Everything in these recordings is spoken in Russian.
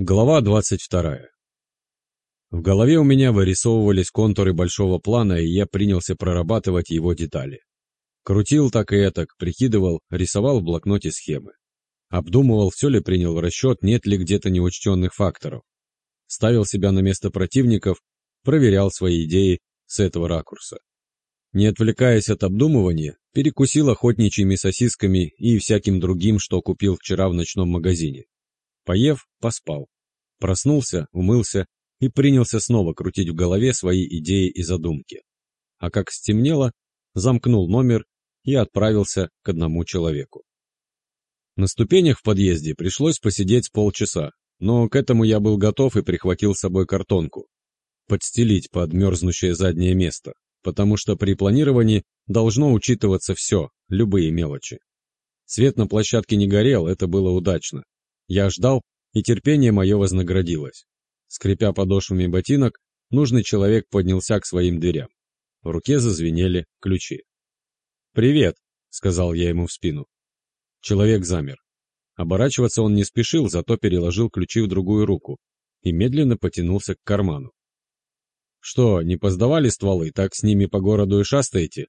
Глава 22. В голове у меня вырисовывались контуры большого плана, и я принялся прорабатывать его детали. Крутил так и этак, прикидывал, рисовал в блокноте схемы. Обдумывал, все ли принял в расчет, нет ли где-то неучтенных факторов. Ставил себя на место противников, проверял свои идеи с этого ракурса. Не отвлекаясь от обдумывания, перекусил охотничьими сосисками и всяким другим, что купил вчера в ночном магазине. Поев, поспал. Проснулся, умылся и принялся снова крутить в голове свои идеи и задумки. А как стемнело, замкнул номер и отправился к одному человеку. На ступенях в подъезде пришлось посидеть полчаса, но к этому я был готов и прихватил с собой картонку. Подстелить под мерзнущее заднее место, потому что при планировании должно учитываться все, любые мелочи. Свет на площадке не горел, это было удачно. Я ждал, и терпение мое вознаградилось. Скрипя подошвами ботинок, нужный человек поднялся к своим дверям. В руке зазвенели ключи. «Привет», — сказал я ему в спину. Человек замер. Оборачиваться он не спешил, зато переложил ключи в другую руку и медленно потянулся к карману. «Что, не поздавали стволы, так с ними по городу и шастаете?»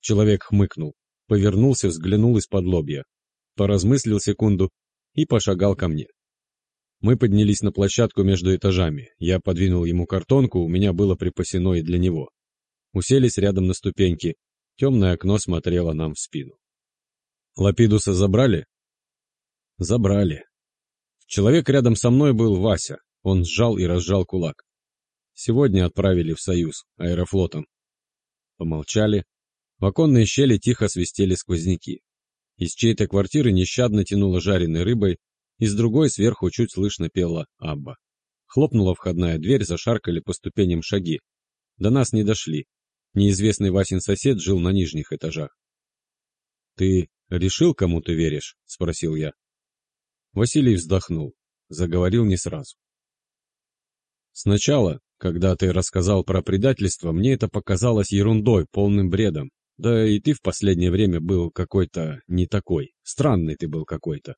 Человек хмыкнул, повернулся, взглянул из-под лобья, поразмыслил секунду и пошагал ко мне. Мы поднялись на площадку между этажами. Я подвинул ему картонку, у меня было припасено и для него. Уселись рядом на ступеньки. Темное окно смотрело нам в спину. Лапидуса забрали? Забрали. Человек рядом со мной был Вася. Он сжал и разжал кулак. Сегодня отправили в Союз, аэрофлотом. Помолчали. В оконные щели тихо свистели сквозняки. Из чьей-то квартиры нещадно тянуло жареной рыбой, из другой сверху чуть слышно пела Абба. Хлопнула входная дверь, зашаркали по ступеням шаги. До нас не дошли. Неизвестный Васин сосед жил на нижних этажах. «Ты решил, кому ты веришь?» — спросил я. Василий вздохнул. Заговорил не сразу. «Сначала, когда ты рассказал про предательство, мне это показалось ерундой, полным бредом. Да и ты в последнее время был какой-то не такой. Странный ты был какой-то.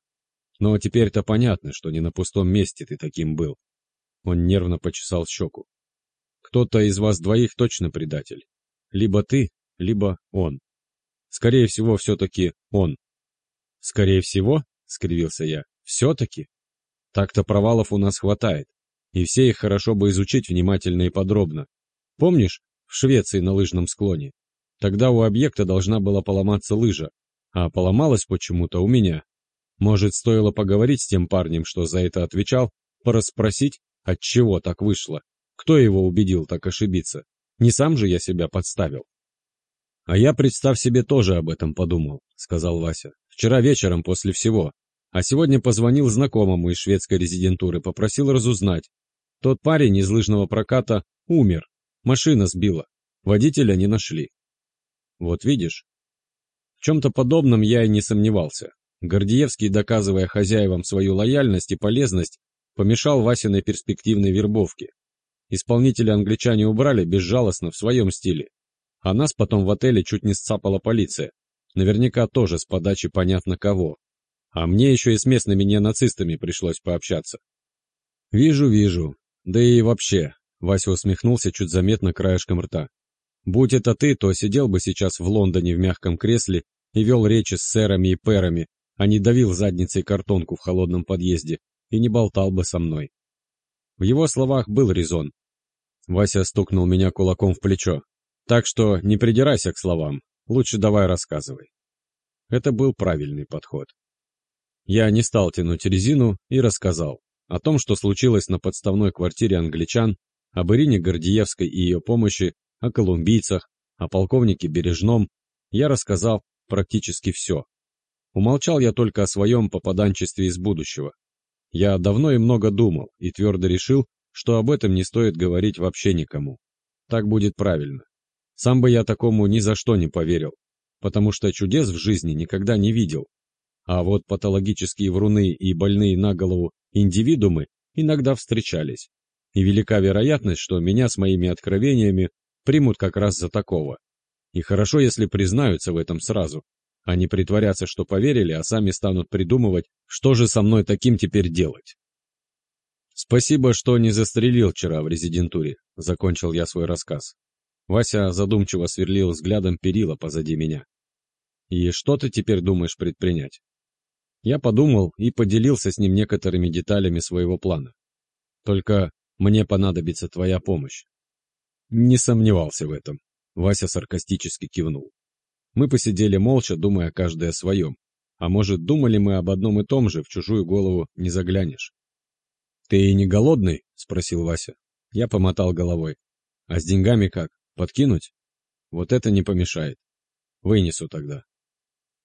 Но теперь-то понятно, что не на пустом месте ты таким был. Он нервно почесал щеку. Кто-то из вас двоих точно предатель. Либо ты, либо он. Скорее всего, все-таки он. Скорее всего, скривился я, все-таки. Так-то провалов у нас хватает, и все их хорошо бы изучить внимательно и подробно. Помнишь, в Швеции на лыжном склоне? Тогда у объекта должна была поломаться лыжа, а поломалась почему-то у меня. Может, стоило поговорить с тем парнем, что за это отвечал, порасспросить, от чего так вышло, кто его убедил так ошибиться. Не сам же я себя подставил. А я, представь себе, тоже об этом подумал, сказал Вася. Вчера вечером после всего. А сегодня позвонил знакомому из шведской резидентуры, попросил разузнать. Тот парень из лыжного проката умер. Машина сбила. Водителя не нашли. Вот видишь? В чем-то подобном я и не сомневался. Гордеевский, доказывая хозяевам свою лояльность и полезность, помешал Васиной перспективной вербовке. Исполнителя англичане убрали безжалостно в своем стиле. А нас потом в отеле чуть не сцапала полиция. Наверняка тоже с подачи понятно кого. А мне еще и с местными неонацистами пришлось пообщаться. «Вижу, вижу. Да и вообще», — Вася усмехнулся чуть заметно краешком рта. Будь это ты, то сидел бы сейчас в Лондоне в мягком кресле и вел речи с сэрами и пэрами, а не давил задницей картонку в холодном подъезде и не болтал бы со мной. В его словах был резон. Вася стукнул меня кулаком в плечо. Так что не придирайся к словам, лучше давай рассказывай. Это был правильный подход. Я не стал тянуть резину и рассказал о том, что случилось на подставной квартире англичан, об Ирине Гордиевской и ее помощи о колумбийцах, о полковнике Бережном я рассказал практически все. Умолчал я только о своем попаданчестве из будущего. Я давно и много думал, и твердо решил, что об этом не стоит говорить вообще никому. Так будет правильно. Сам бы я такому ни за что не поверил, потому что чудес в жизни никогда не видел. А вот патологические вруны и больные на голову индивидуумы иногда встречались. И велика вероятность, что меня с моими откровениями примут как раз за такого. И хорошо, если признаются в этом сразу, не притворятся, что поверили, а сами станут придумывать, что же со мной таким теперь делать. Спасибо, что не застрелил вчера в резидентуре, закончил я свой рассказ. Вася задумчиво сверлил взглядом перила позади меня. И что ты теперь думаешь предпринять? Я подумал и поделился с ним некоторыми деталями своего плана. Только мне понадобится твоя помощь. Не сомневался в этом. Вася саркастически кивнул. Мы посидели молча, думая каждый о своем. А может, думали мы об одном и том же, в чужую голову не заглянешь. «Ты не голодный?» — спросил Вася. Я помотал головой. «А с деньгами как? Подкинуть?» «Вот это не помешает. Вынесу тогда».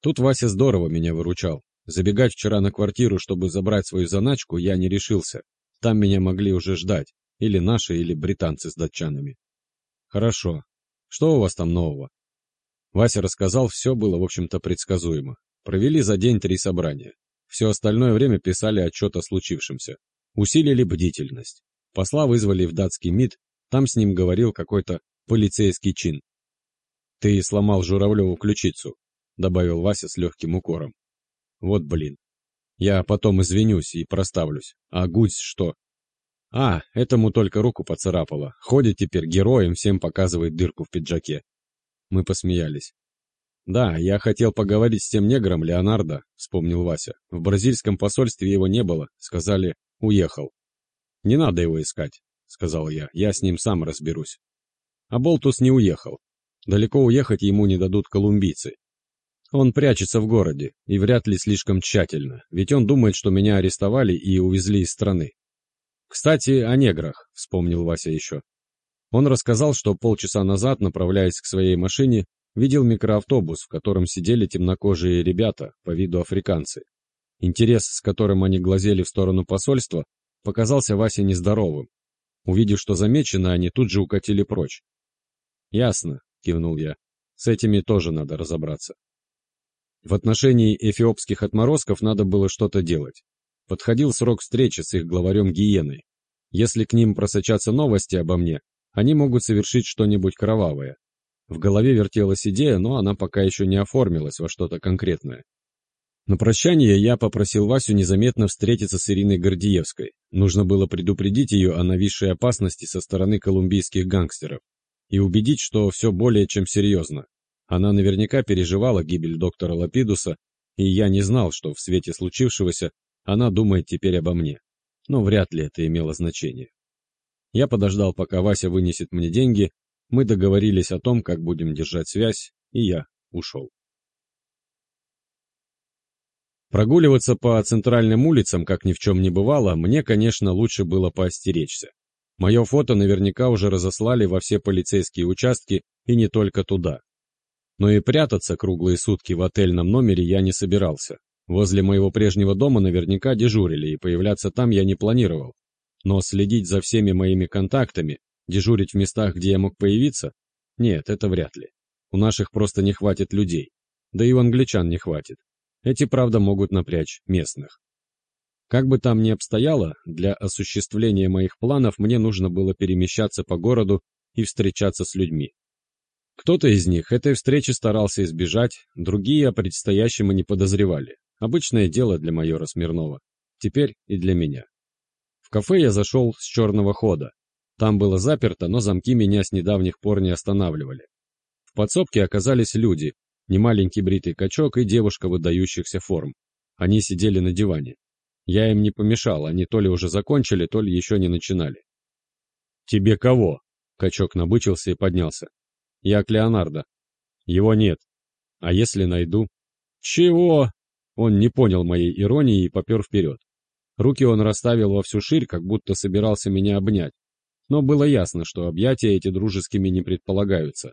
Тут Вася здорово меня выручал. Забегать вчера на квартиру, чтобы забрать свою заначку, я не решился. Там меня могли уже ждать. Или наши, или британцы с датчанами. Хорошо. Что у вас там нового? Вася рассказал, все было, в общем-то, предсказуемо. Провели за день три собрания. Все остальное время писали отчет о случившемся. Усилили бдительность. Посла вызвали в датский МИД, там с ним говорил какой-то полицейский чин. «Ты сломал Журавлеву ключицу», — добавил Вася с легким укором. «Вот блин. Я потом извинюсь и проставлюсь. А Гусь что?» «А, этому только руку поцарапало. Ходит теперь героем, всем показывает дырку в пиджаке». Мы посмеялись. «Да, я хотел поговорить с тем негром Леонардо», — вспомнил Вася. «В бразильском посольстве его не было. Сказали, Уехал. «Не надо его искать», — сказал я, — «я с ним сам разберусь». А Болтус не уехал. Далеко уехать ему не дадут колумбийцы. Он прячется в городе, и вряд ли слишком тщательно, ведь он думает, что меня арестовали и увезли из страны. «Кстати, о неграх», — вспомнил Вася еще. Он рассказал, что полчаса назад, направляясь к своей машине, видел микроавтобус, в котором сидели темнокожие ребята, по виду африканцы. Интерес, с которым они глазели в сторону посольства, показался Васе нездоровым. Увидев, что замечено, они тут же укатили прочь. «Ясно», — кивнул я, — «с этими тоже надо разобраться». В отношении эфиопских отморозков надо было что-то делать. Подходил срок встречи с их главарем Гиеной. Если к ним просочатся новости обо мне, они могут совершить что-нибудь кровавое. В голове вертелась идея, но она пока еще не оформилась во что-то конкретное. На прощание я попросил Васю незаметно встретиться с Ириной Гордиевской. Нужно было предупредить ее о нависшей опасности со стороны колумбийских гангстеров и убедить, что все более чем серьезно. Она наверняка переживала гибель доктора Лапидуса, и я не знал, что в свете случившегося она думает теперь обо мне. Но вряд ли это имело значение. Я подождал, пока Вася вынесет мне деньги, мы договорились о том, как будем держать связь, и я ушел. Прогуливаться по центральным улицам, как ни в чем не бывало, мне, конечно, лучше было поостеречься. Мое фото наверняка уже разослали во все полицейские участки и не только туда. Но и прятаться круглые сутки в отельном номере я не собирался. Возле моего прежнего дома наверняка дежурили, и появляться там я не планировал. Но следить за всеми моими контактами, дежурить в местах, где я мог появиться? Нет, это вряд ли. У наших просто не хватит людей. Да и у англичан не хватит. Эти, правда, могут напрячь местных. Как бы там ни обстояло, для осуществления моих планов мне нужно было перемещаться по городу и встречаться с людьми. Кто-то из них этой встречи старался избежать, другие о предстоящем и не подозревали. Обычное дело для майора Смирнова. Теперь и для меня. В кафе я зашел с черного хода. Там было заперто, но замки меня с недавних пор не останавливали. В подсобке оказались люди, немаленький бритый качок и девушка выдающихся форм. Они сидели на диване. Я им не помешал, они то ли уже закончили, то ли еще не начинали. «Тебе кого?» Качок набычился и поднялся. «Я к Леонардо». «Его нет». «А если найду?» «Чего?» Он не понял моей иронии и попер вперед. Руки он расставил во всю ширь, как будто собирался меня обнять. Но было ясно, что объятия эти дружескими не предполагаются.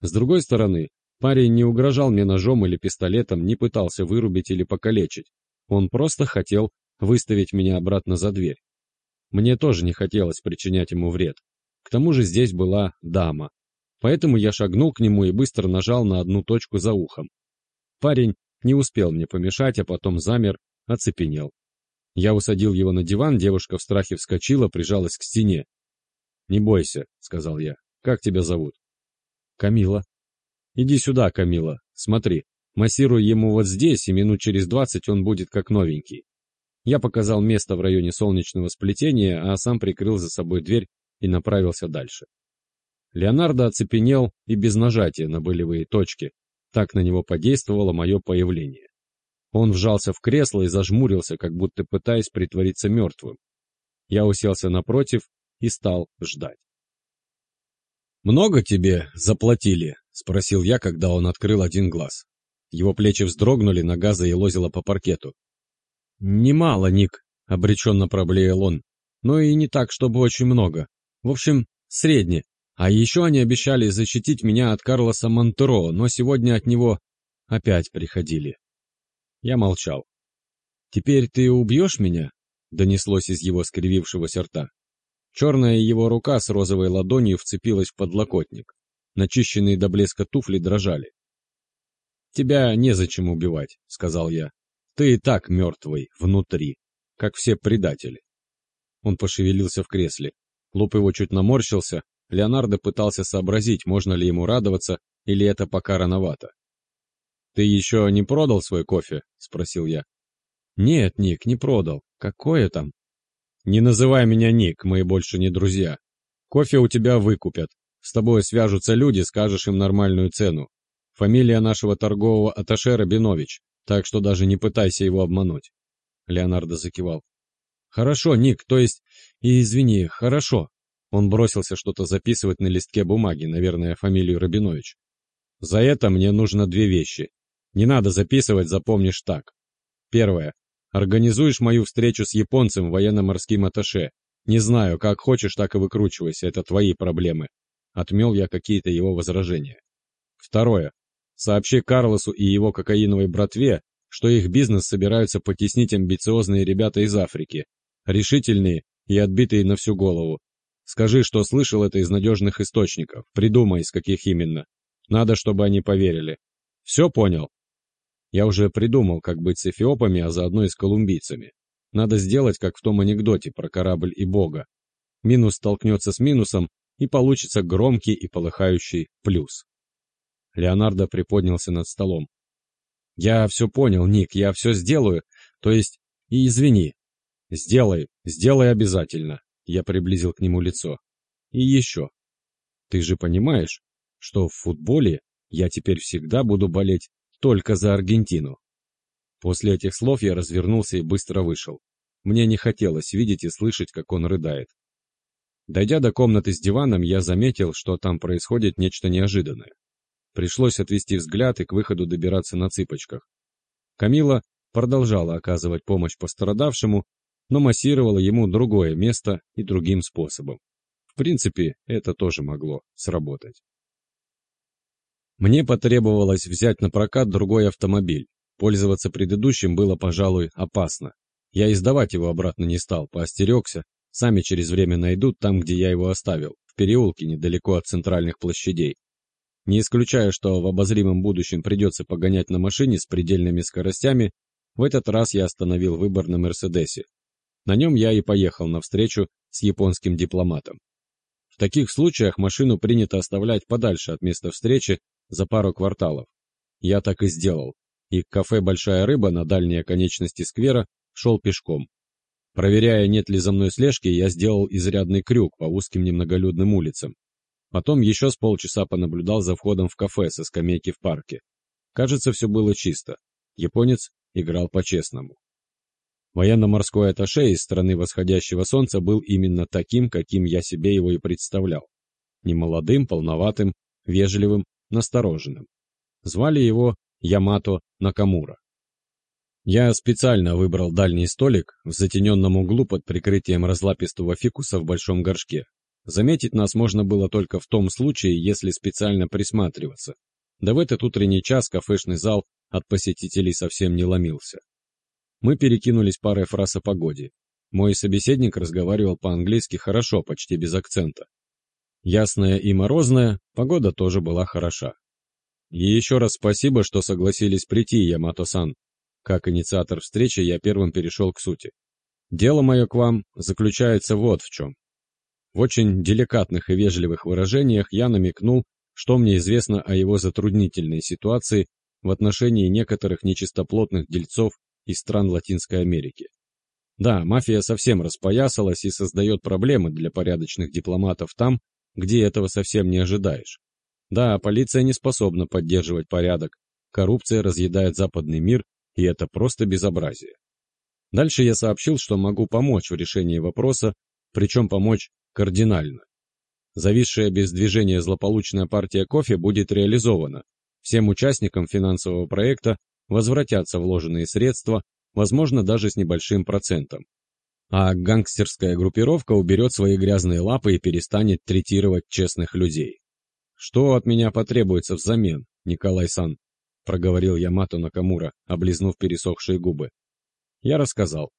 С другой стороны, Парень не угрожал мне ножом или пистолетом, не пытался вырубить или покалечить. Он просто хотел выставить меня обратно за дверь. Мне тоже не хотелось причинять ему вред. К тому же здесь была дама. Поэтому я шагнул к нему и быстро нажал на одну точку за ухом. Парень не успел мне помешать, а потом замер, оцепенел. Я усадил его на диван, девушка в страхе вскочила, прижалась к стене. «Не бойся», — сказал я. «Как тебя зовут?» «Камила», Иди сюда, Камила, смотри. Массируй ему вот здесь, и минут через двадцать он будет как новенький. Я показал место в районе солнечного сплетения, а сам прикрыл за собой дверь и направился дальше. Леонардо оцепенел и без нажатия на болевые точки. Так на него подействовало мое появление. Он вжался в кресло и зажмурился, как будто пытаясь притвориться мертвым. Я уселся напротив и стал ждать. «Много тебе заплатили?» — спросил я, когда он открыл один глаз. Его плечи вздрогнули, нога заелозила по паркету. «Немало, Ник», — обреченно проблеял он. «Но и не так, чтобы очень много. В общем, средне. А еще они обещали защитить меня от Карлоса Монтеро, но сегодня от него опять приходили». Я молчал. «Теперь ты убьешь меня?» — донеслось из его скривившегося рта. Черная его рука с розовой ладонью вцепилась в подлокотник. Начищенные до блеска туфли дрожали. «Тебя незачем убивать», — сказал я. «Ты и так мертвый, внутри, как все предатели». Он пошевелился в кресле. Лоб его чуть наморщился. Леонардо пытался сообразить, можно ли ему радоваться, или это пока рановато. «Ты еще не продал свой кофе?» — спросил я. «Нет, Ник, не продал. Какое там?» «Не называй меня Ник, мы больше не друзья. Кофе у тебя выкупят. С тобой свяжутся люди, скажешь им нормальную цену. Фамилия нашего торгового атташе Рабинович, так что даже не пытайся его обмануть». Леонардо закивал. «Хорошо, Ник, то есть... И извини, хорошо». Он бросился что-то записывать на листке бумаги, наверное, фамилию Рабинович. «За это мне нужно две вещи. Не надо записывать, запомнишь так. Первое. Организуешь мою встречу с японцем военно-морским атташе. Не знаю, как хочешь, так и выкручивайся, это твои проблемы. Отмел я какие-то его возражения. Второе. Сообщи Карлосу и его кокаиновой братве, что их бизнес собираются потеснить амбициозные ребята из Африки. Решительные и отбитые на всю голову. Скажи, что слышал это из надежных источников. Придумай, из каких именно. Надо, чтобы они поверили. Все понял? Я уже придумал, как быть с эфиопами, а заодно и с колумбийцами. Надо сделать, как в том анекдоте про корабль и бога. Минус столкнется с минусом, и получится громкий и полыхающий плюс. Леонардо приподнялся над столом. «Я все понял, Ник, я все сделаю, то есть, и извини». «Сделай, сделай обязательно», — я приблизил к нему лицо. «И еще. Ты же понимаешь, что в футболе я теперь всегда буду болеть только за Аргентину. После этих слов я развернулся и быстро вышел. Мне не хотелось видеть и слышать, как он рыдает. Дойдя до комнаты с диваном, я заметил, что там происходит нечто неожиданное. Пришлось отвести взгляд и к выходу добираться на цыпочках. Камила продолжала оказывать помощь пострадавшему, но массировала ему другое место и другим способом. В принципе, это тоже могло сработать. Мне потребовалось взять на прокат другой автомобиль. Пользоваться предыдущим было, пожалуй, опасно. Я издавать его обратно не стал, поостерегся. Сами через время найдут там, где я его оставил, в переулке недалеко от центральных площадей. Не исключая, что в обозримом будущем придется погонять на машине с предельными скоростями, в этот раз я остановил выбор на Мерседесе. На нем я и поехал навстречу с японским дипломатом. В таких случаях машину принято оставлять подальше от места встречи за пару кварталов. Я так и сделал, и к кафе «Большая рыба» на дальней оконечности сквера шел пешком. Проверяя, нет ли за мной слежки, я сделал изрядный крюк по узким немноголюдным улицам. Потом еще с полчаса понаблюдал за входом в кафе со скамейки в парке. Кажется, все было чисто. Японец играл по-честному. Военно-морской атташе из страны восходящего солнца был именно таким, каким я себе его и представлял. Немолодым, полноватым, вежливым настороженным. Звали его Ямато Накамура. Я специально выбрал дальний столик в затененном углу под прикрытием разлапистого фикуса в большом горшке. Заметить нас можно было только в том случае, если специально присматриваться. Да в этот утренний час кафешный зал от посетителей совсем не ломился. Мы перекинулись парой фраз о погоде. Мой собеседник разговаривал по-английски хорошо, почти без акцента. Ясная и морозная, погода тоже была хороша. И еще раз спасибо, что согласились прийти, Ямато-сан. Как инициатор встречи я первым перешел к сути. Дело мое к вам заключается вот в чем. В очень деликатных и вежливых выражениях я намекнул, что мне известно о его затруднительной ситуации в отношении некоторых нечистоплотных дельцов из стран Латинской Америки. Да, мафия совсем распоясалась и создает проблемы для порядочных дипломатов там, где этого совсем не ожидаешь. Да, полиция не способна поддерживать порядок, коррупция разъедает западный мир, и это просто безобразие. Дальше я сообщил, что могу помочь в решении вопроса, причем помочь кардинально. Зависшая без движения злополучная партия кофе будет реализована. Всем участникам финансового проекта возвратятся вложенные средства, возможно, даже с небольшим процентом. А гангстерская группировка уберет свои грязные лапы и перестанет третировать честных людей. «Что от меня потребуется взамен, Николай-сан?» — проговорил Ямато Накамура, облизнув пересохшие губы. Я рассказал.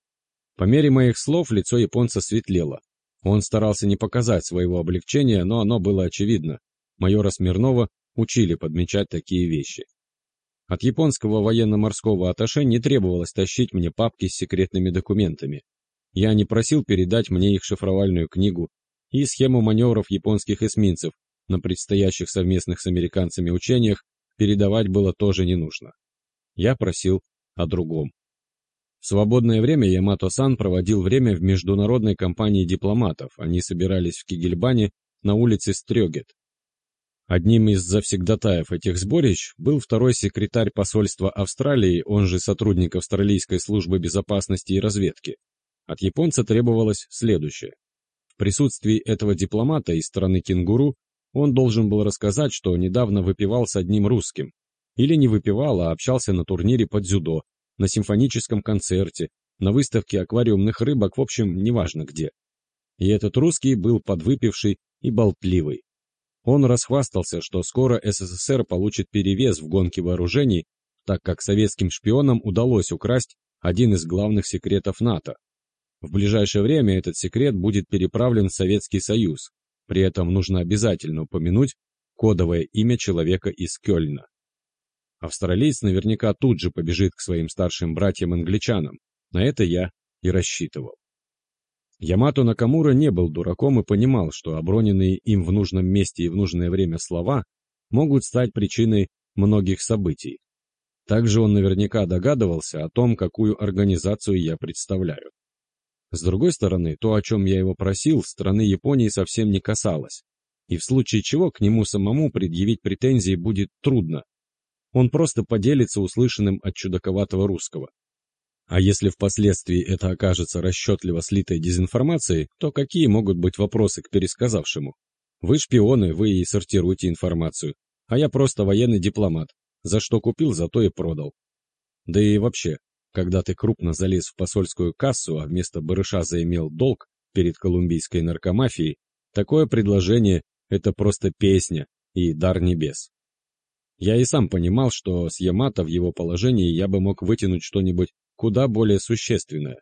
По мере моих слов лицо японца светлело. Он старался не показать своего облегчения, но оно было очевидно. Майора Смирнова учили подмечать такие вещи. От японского военно-морского атташе не требовалось тащить мне папки с секретными документами. Я не просил передать мне их шифровальную книгу и схему маневров японских эсминцев на предстоящих совместных с американцами учениях передавать было тоже не нужно. Я просил о другом. В свободное время Ямато-сан проводил время в международной компании дипломатов. Они собирались в Кигельбане на улице Стрёгет. Одним из завсегдатаев этих сборищ был второй секретарь посольства Австралии, он же сотрудник Австралийской службы безопасности и разведки. От японца требовалось следующее. В присутствии этого дипломата из страны кенгуру он должен был рассказать, что недавно выпивал с одним русским. Или не выпивал, а общался на турнире под дзюдо, на симфоническом концерте, на выставке аквариумных рыбок, в общем, неважно где. И этот русский был подвыпивший и болтливый. Он расхвастался, что скоро СССР получит перевес в гонке вооружений, так как советским шпионам удалось украсть один из главных секретов НАТО. В ближайшее время этот секрет будет переправлен в Советский Союз. При этом нужно обязательно упомянуть кодовое имя человека из Кёльна. Австралиец наверняка тут же побежит к своим старшим братьям-англичанам. На это я и рассчитывал. Ямато Накамура не был дураком и понимал, что оброненные им в нужном месте и в нужное время слова могут стать причиной многих событий. Также он наверняка догадывался о том, какую организацию я представляю. С другой стороны, то, о чем я его просил, страны Японии совсем не касалось, и в случае чего к нему самому предъявить претензии будет трудно, он просто поделится услышанным от чудаковатого русского. А если впоследствии это окажется расчетливо слитой дезинформацией, то какие могут быть вопросы к пересказавшему? Вы шпионы, вы и сортируете информацию, а я просто военный дипломат. За что купил, зато и продал. Да и вообще, когда ты крупно залез в посольскую кассу, а вместо барыша заимел долг перед колумбийской наркомафией, такое предложение – это просто песня и дар небес. Я и сам понимал, что с Ямато в его положении я бы мог вытянуть что-нибудь куда более существенное.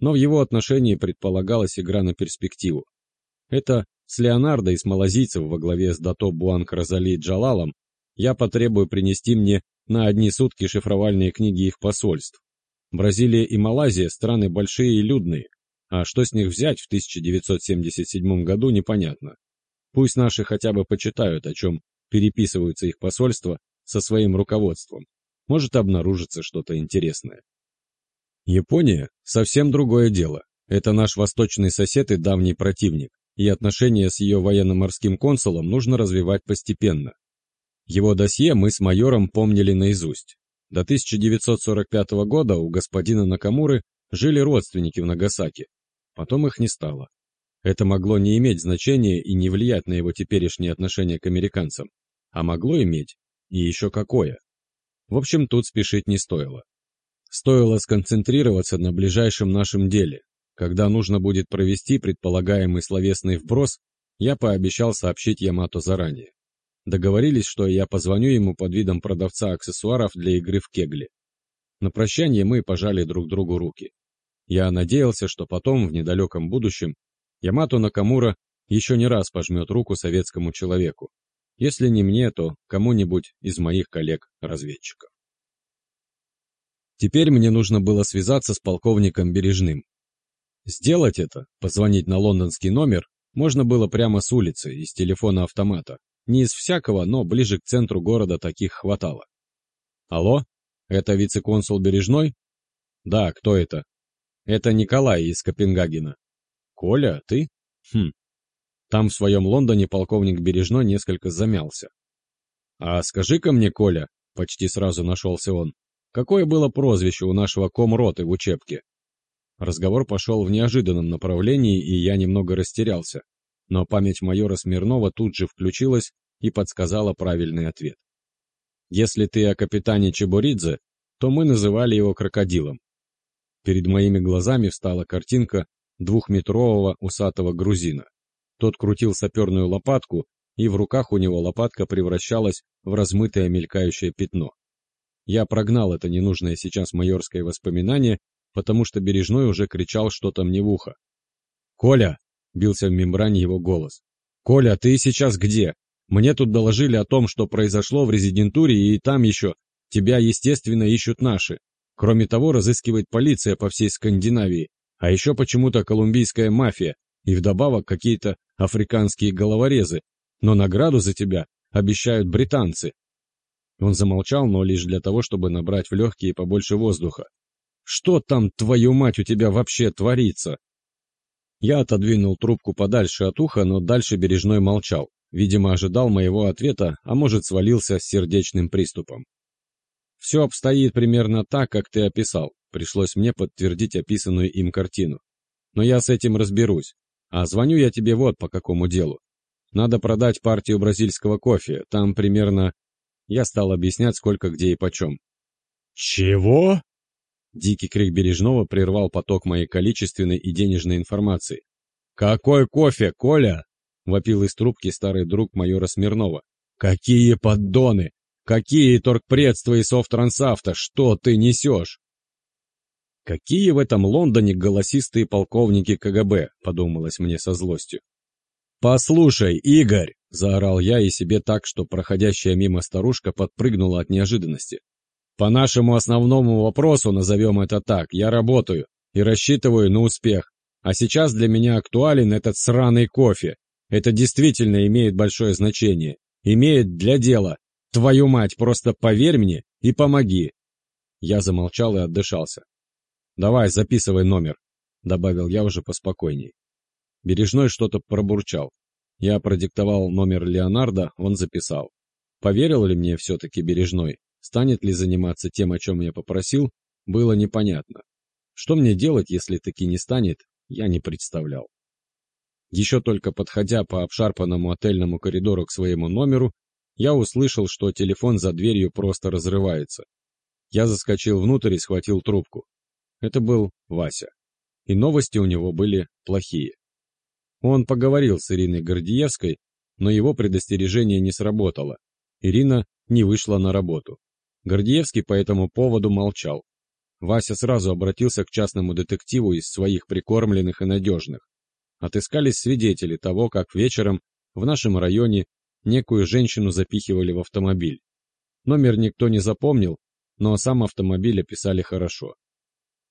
Но в его отношении предполагалась игра на перспективу. Это с Леонардо и с малазийцев во главе с Дато Буанг Розали Джалалом я потребую принести мне на одни сутки шифровальные книги их посольств. Бразилия и Малайзия – страны большие и людные, а что с них взять в 1977 году непонятно. Пусть наши хотя бы почитают, о чем переписываются их посольства со своим руководством. Может обнаружиться что-то интересное. Япония – совсем другое дело. Это наш восточный сосед и давний противник, и отношения с ее военно-морским консулом нужно развивать постепенно. Его досье мы с майором помнили наизусть. До 1945 года у господина Накамуры жили родственники в Нагасаки. Потом их не стало. Это могло не иметь значения и не влиять на его теперешнее отношение к американцам. А могло иметь, и еще какое. В общем, тут спешить не стоило. Стоило сконцентрироваться на ближайшем нашем деле. Когда нужно будет провести предполагаемый словесный вброс, я пообещал сообщить Ямато заранее. Договорились, что я позвоню ему под видом продавца аксессуаров для игры в кегли. На прощание мы пожали друг другу руки. Я надеялся, что потом, в недалеком будущем, Ямато Накамура еще не раз пожмет руку советскому человеку. Если не мне, то кому-нибудь из моих коллег-разведчиков. Теперь мне нужно было связаться с полковником Бережным. Сделать это, позвонить на лондонский номер, можно было прямо с улицы, из телефона автомата. Не из всякого, но ближе к центру города таких хватало. Алло? Это вице-консул Бережной? Да, кто это? Это Николай из Копенгагена. Коля, ты? Хм. Там в своем Лондоне полковник Бережной несколько замялся. А скажи-ка мне, Коля, почти сразу нашелся он, какое было прозвище у нашего комроты в учебке? Разговор пошел в неожиданном направлении, и я немного растерялся. Но память майора Смирнова тут же включилась и подсказала правильный ответ. Если ты о капитане Чебуридзе, то мы называли его крокодилом. Перед моими глазами встала картинка двухметрового усатого грузина. Тот крутил саперную лопатку, и в руках у него лопатка превращалась в размытое мелькающее пятно. Я прогнал это ненужное сейчас майорское воспоминание, потому что Бережной уже кричал что-то мне в ухо. «Коля!» — бился в мембране его голос. «Коля, ты сейчас где? Мне тут доложили о том, что произошло в резидентуре, и там еще. Тебя, естественно, ищут наши. Кроме того, разыскивает полиция по всей Скандинавии, а еще почему-то колумбийская мафия, и вдобавок какие-то африканские головорезы. Но награду за тебя обещают британцы. Он замолчал, но лишь для того, чтобы набрать в легкие побольше воздуха. «Что там, твою мать, у тебя вообще творится?» Я отодвинул трубку подальше от уха, но дальше Бережной молчал. Видимо, ожидал моего ответа, а может, свалился с сердечным приступом. Все обстоит примерно так, как ты описал. Пришлось мне подтвердить описанную им картину. Но я с этим разберусь. А звоню я тебе вот по какому делу. Надо продать партию бразильского кофе. Там примерно... Я стал объяснять, сколько, где и почем. «Чего?» Дикий крик Бережного прервал поток моей количественной и денежной информации. «Какой кофе, Коля?» — вопил из трубки старый друг майора Смирнова. «Какие поддоны! Какие торгпредства и софтрансавто! Что ты несешь?» «Какие в этом Лондоне голосистые полковники КГБ?» — подумалось мне со злостью. «Послушай, Игорь!» — заорал я и себе так, что проходящая мимо старушка подпрыгнула от неожиданности. «По нашему основному вопросу, назовем это так, я работаю и рассчитываю на успех. А сейчас для меня актуален этот сраный кофе. Это действительно имеет большое значение. Имеет для дела. Твою мать, просто поверь мне и помоги. Я замолчал и отдышался. «Давай, записывай номер», — добавил я уже поспокойней. Бережной что-то пробурчал. Я продиктовал номер Леонардо, он записал. Поверил ли мне все-таки Бережной? Станет ли заниматься тем, о чем я попросил, было непонятно. Что мне делать, если таки не станет, я не представлял. Еще только подходя по обшарпанному отельному коридору к своему номеру, я услышал, что телефон за дверью просто разрывается. Я заскочил внутрь и схватил трубку. Это был Вася. И новости у него были плохие. Он поговорил с Ириной Гордиевской, но его предостережение не сработало. Ирина не вышла на работу. Гордиевский по этому поводу молчал. Вася сразу обратился к частному детективу из своих прикормленных и надежных отыскались свидетели того, как вечером в нашем районе некую женщину запихивали в автомобиль. Номер никто не запомнил, но сам автомобиль описали хорошо.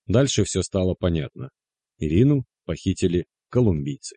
Дальше все стало понятно. Ирину похитили колумбийцы.